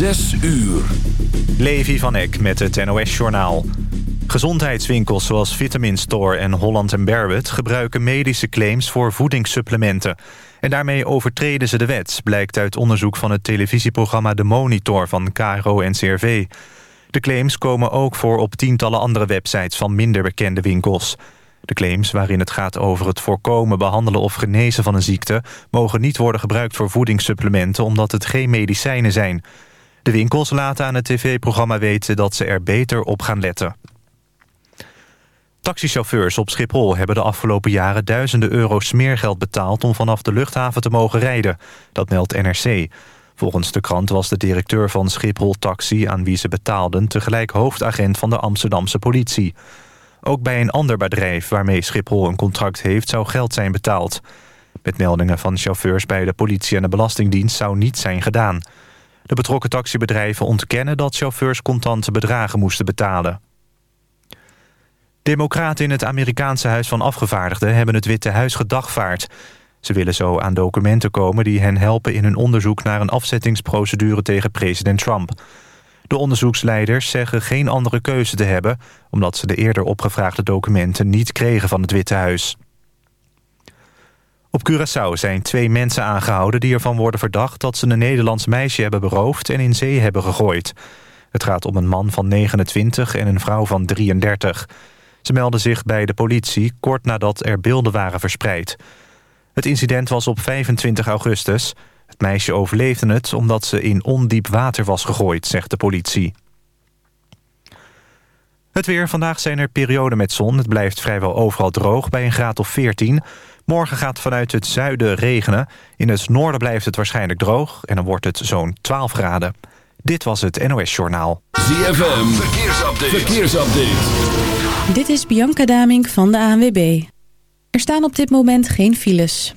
Zes uur. Levi van Eck met het NOS-journaal. Gezondheidswinkels zoals Vitamin Store en Holland Barewood... gebruiken medische claims voor voedingssupplementen. En daarmee overtreden ze de wet... blijkt uit onderzoek van het televisieprogramma De Monitor van KRO en CRV. De claims komen ook voor op tientallen andere websites... van minder bekende winkels. De claims waarin het gaat over het voorkomen, behandelen of genezen van een ziekte... mogen niet worden gebruikt voor voedingssupplementen... omdat het geen medicijnen zijn... De winkels laten aan het tv-programma weten dat ze er beter op gaan letten. Taxichauffeurs op Schiphol hebben de afgelopen jaren duizenden euro smeergeld betaald om vanaf de luchthaven te mogen rijden. Dat meldt NRC. Volgens de krant was de directeur van Schiphol Taxi aan wie ze betaalden tegelijk hoofdagent van de Amsterdamse politie. Ook bij een ander bedrijf waarmee Schiphol een contract heeft zou geld zijn betaald. Met meldingen van chauffeurs bij de politie en de Belastingdienst zou niets zijn gedaan. De betrokken taxibedrijven ontkennen dat chauffeurs contante bedragen moesten betalen. Democraten in het Amerikaanse Huis van Afgevaardigden hebben het Witte Huis gedagvaard. Ze willen zo aan documenten komen die hen helpen in hun onderzoek naar een afzettingsprocedure tegen president Trump. De onderzoeksleiders zeggen geen andere keuze te hebben... omdat ze de eerder opgevraagde documenten niet kregen van het Witte Huis. Op Curaçao zijn twee mensen aangehouden die ervan worden verdacht... dat ze een Nederlands meisje hebben beroofd en in zee hebben gegooid. Het gaat om een man van 29 en een vrouw van 33. Ze melden zich bij de politie kort nadat er beelden waren verspreid. Het incident was op 25 augustus. Het meisje overleefde het omdat ze in ondiep water was gegooid, zegt de politie. Het weer. Vandaag zijn er perioden met zon. Het blijft vrijwel overal droog bij een graad of 14. Morgen gaat vanuit het zuiden regenen. In het noorden blijft het waarschijnlijk droog. En dan wordt het zo'n 12 graden. Dit was het NOS Journaal. ZFM. Verkeersupdate. Verkeersupdate. Dit is Bianca Damink van de ANWB. Er staan op dit moment geen files.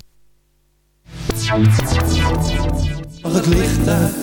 Mag het licht uit?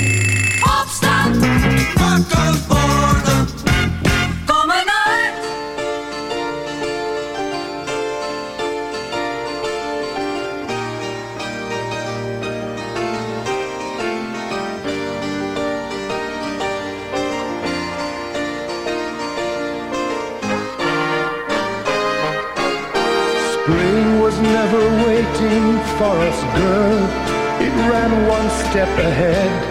Never waiting for us, girl. It ran one step ahead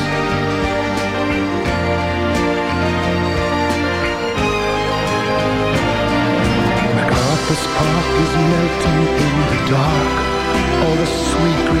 MacArthur's Park is melting in the dark. All the sweet green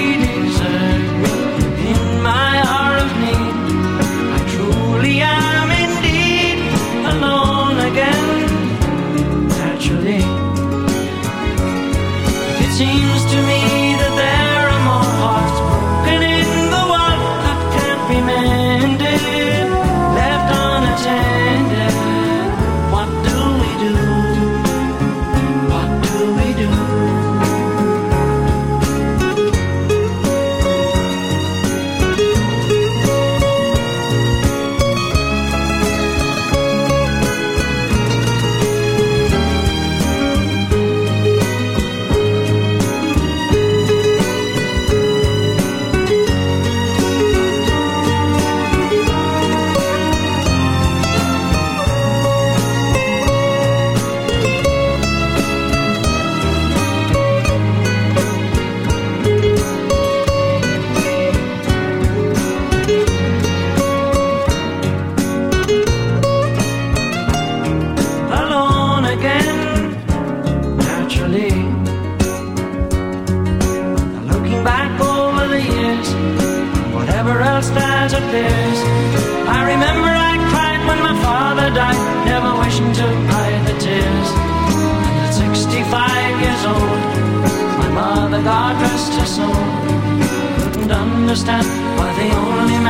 understand why they only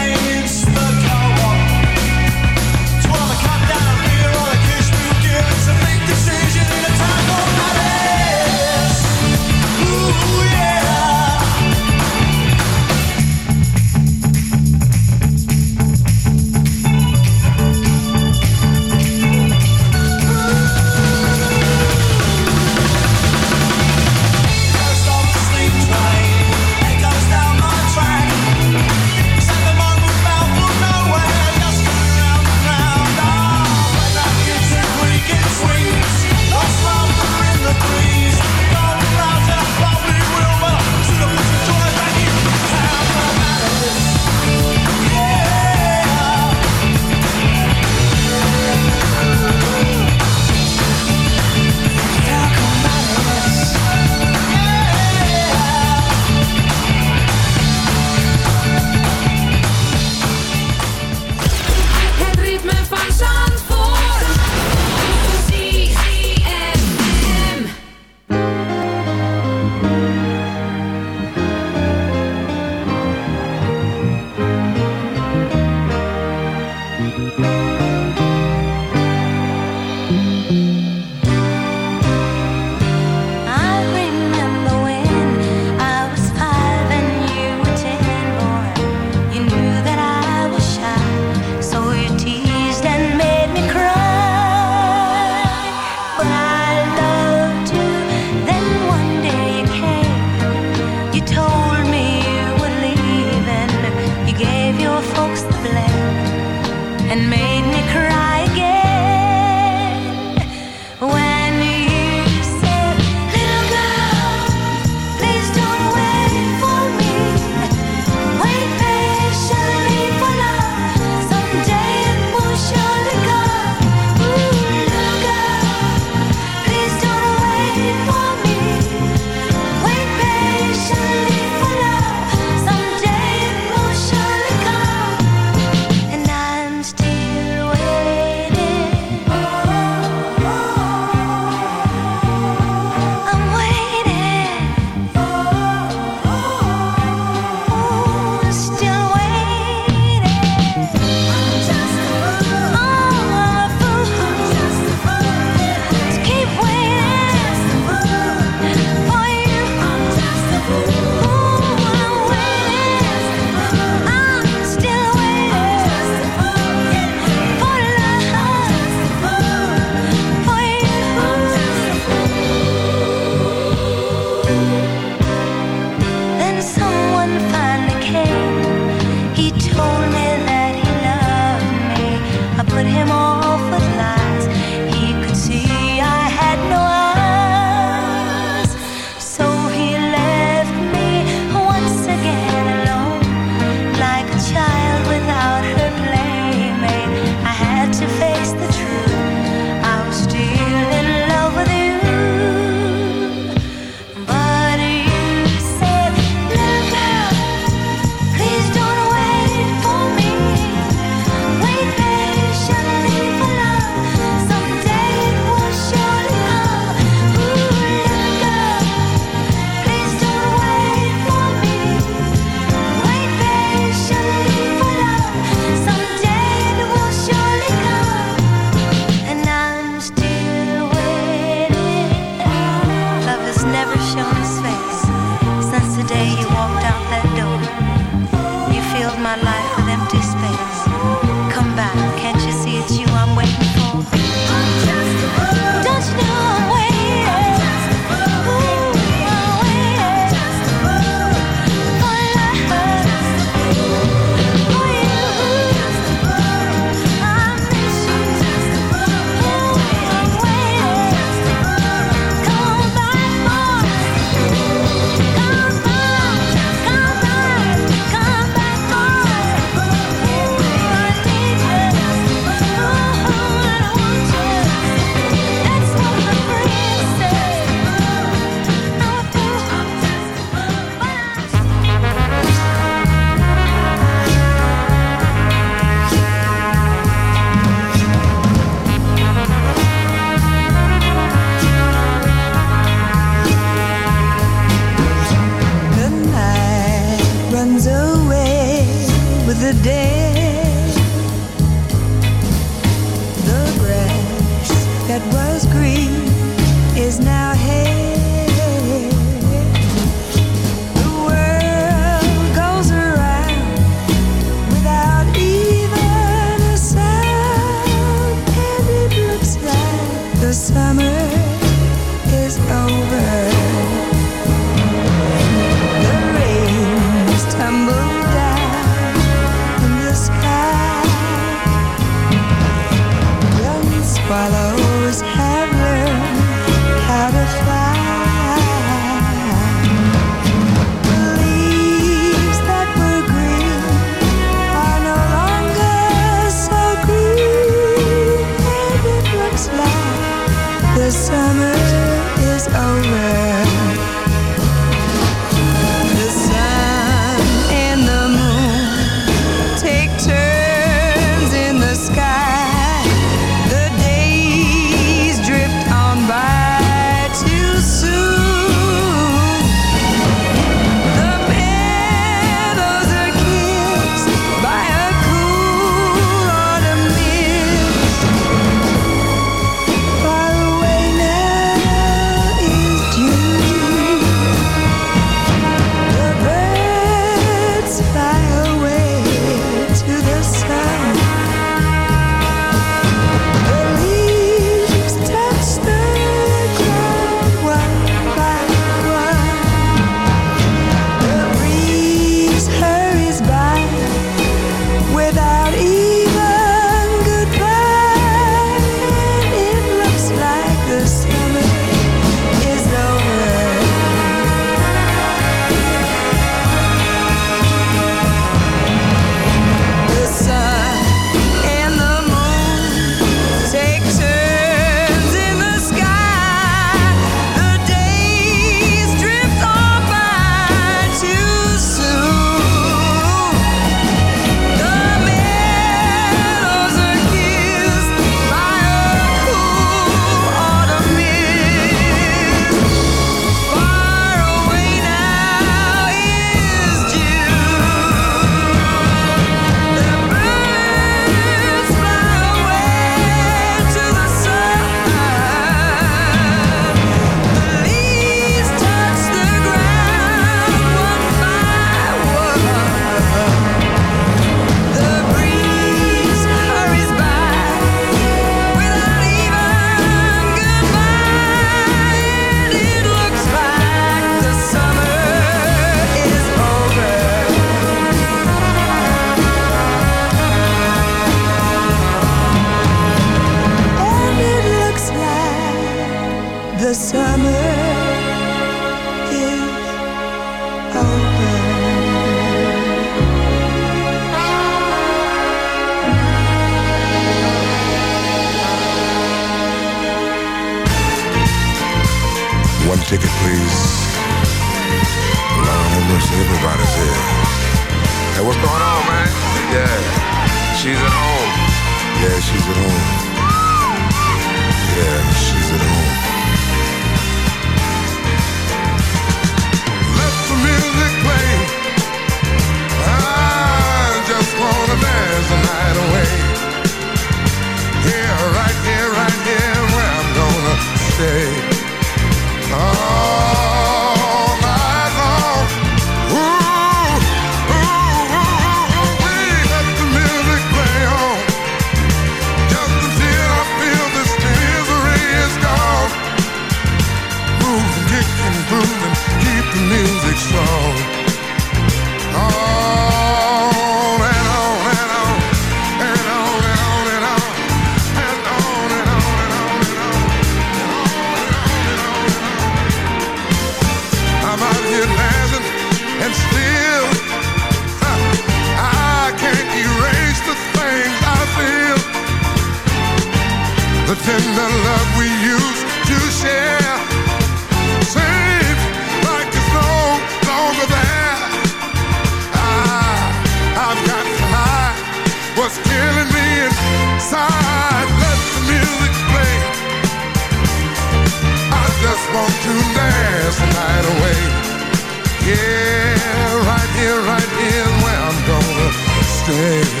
yeah.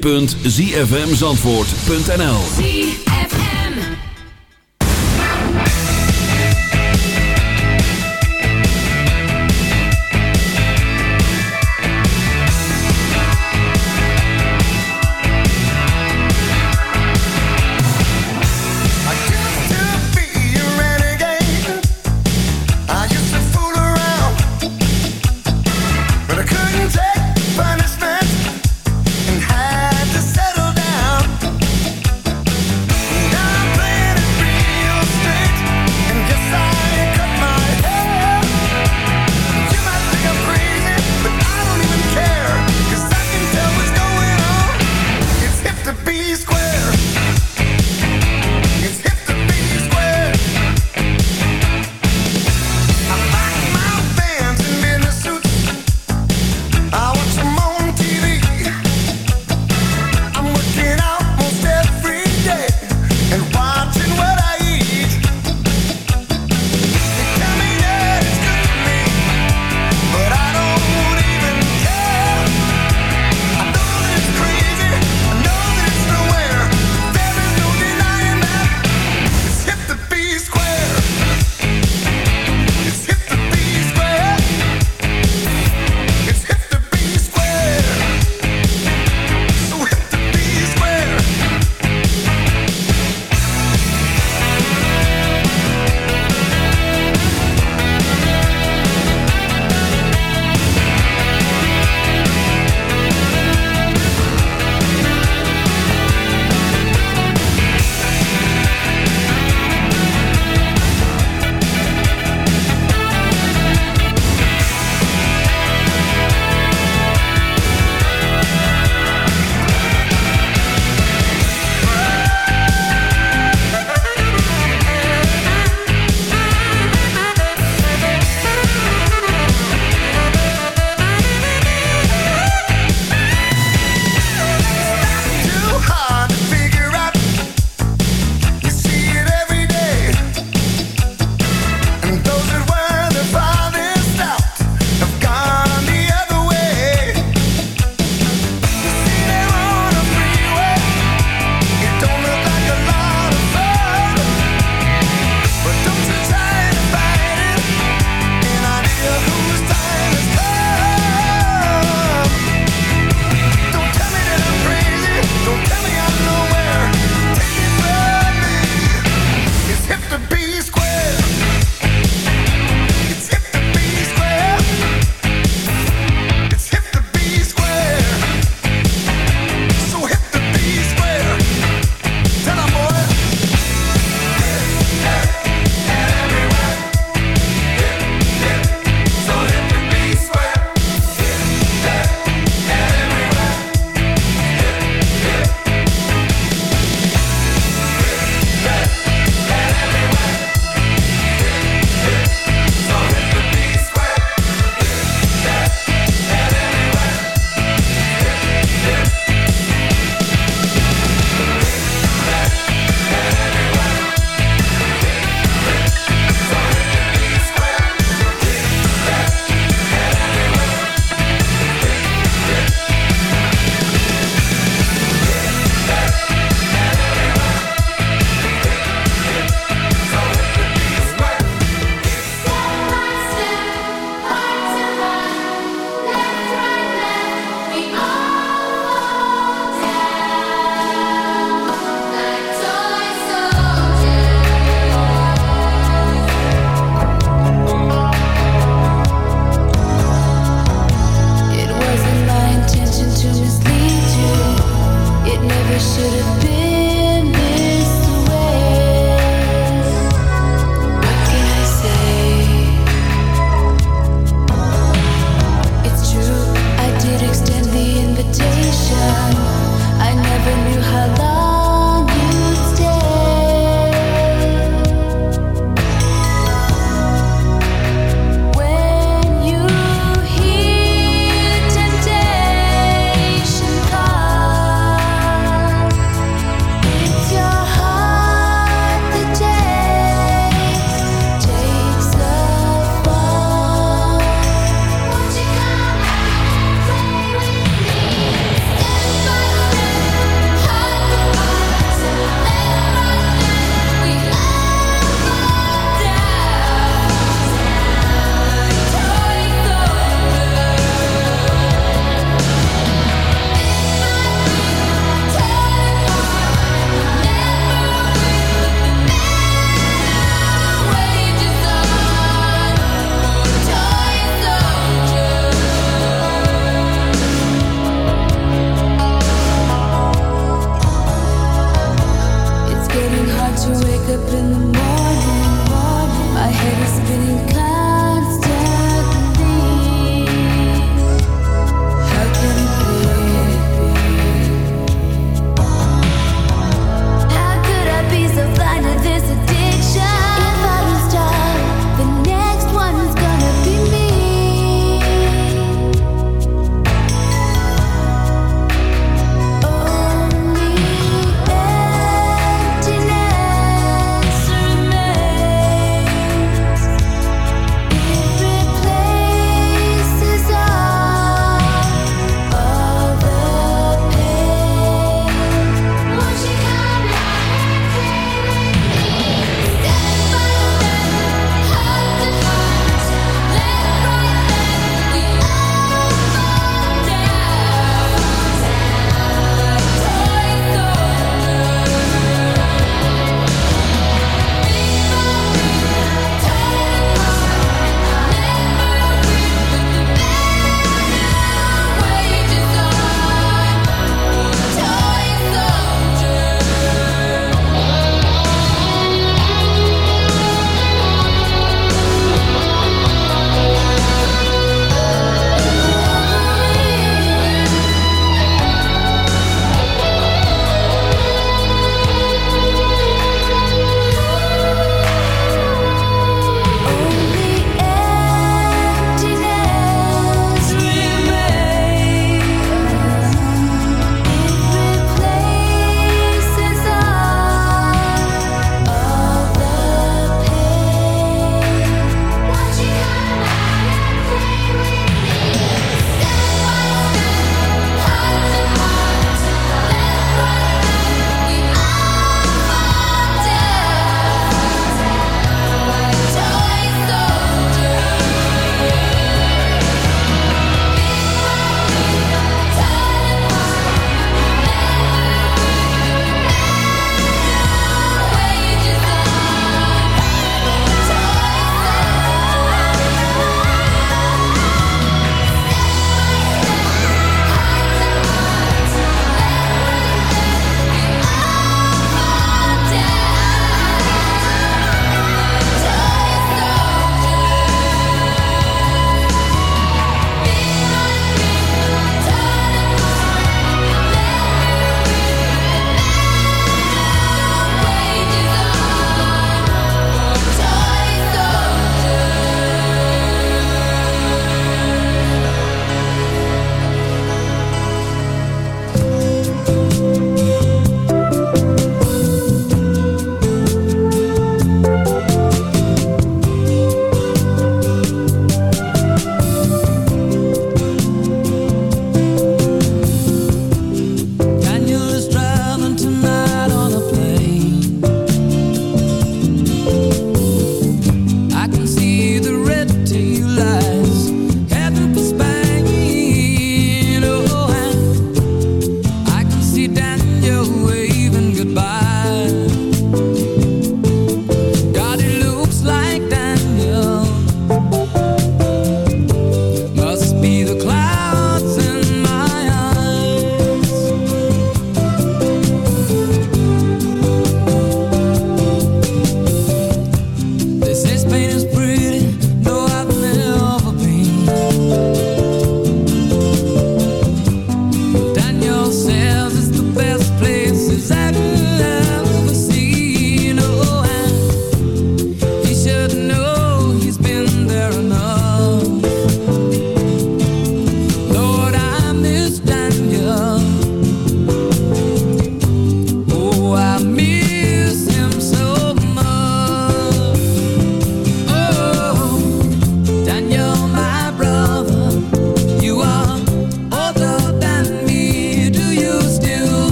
www.zfmzandvoort.nl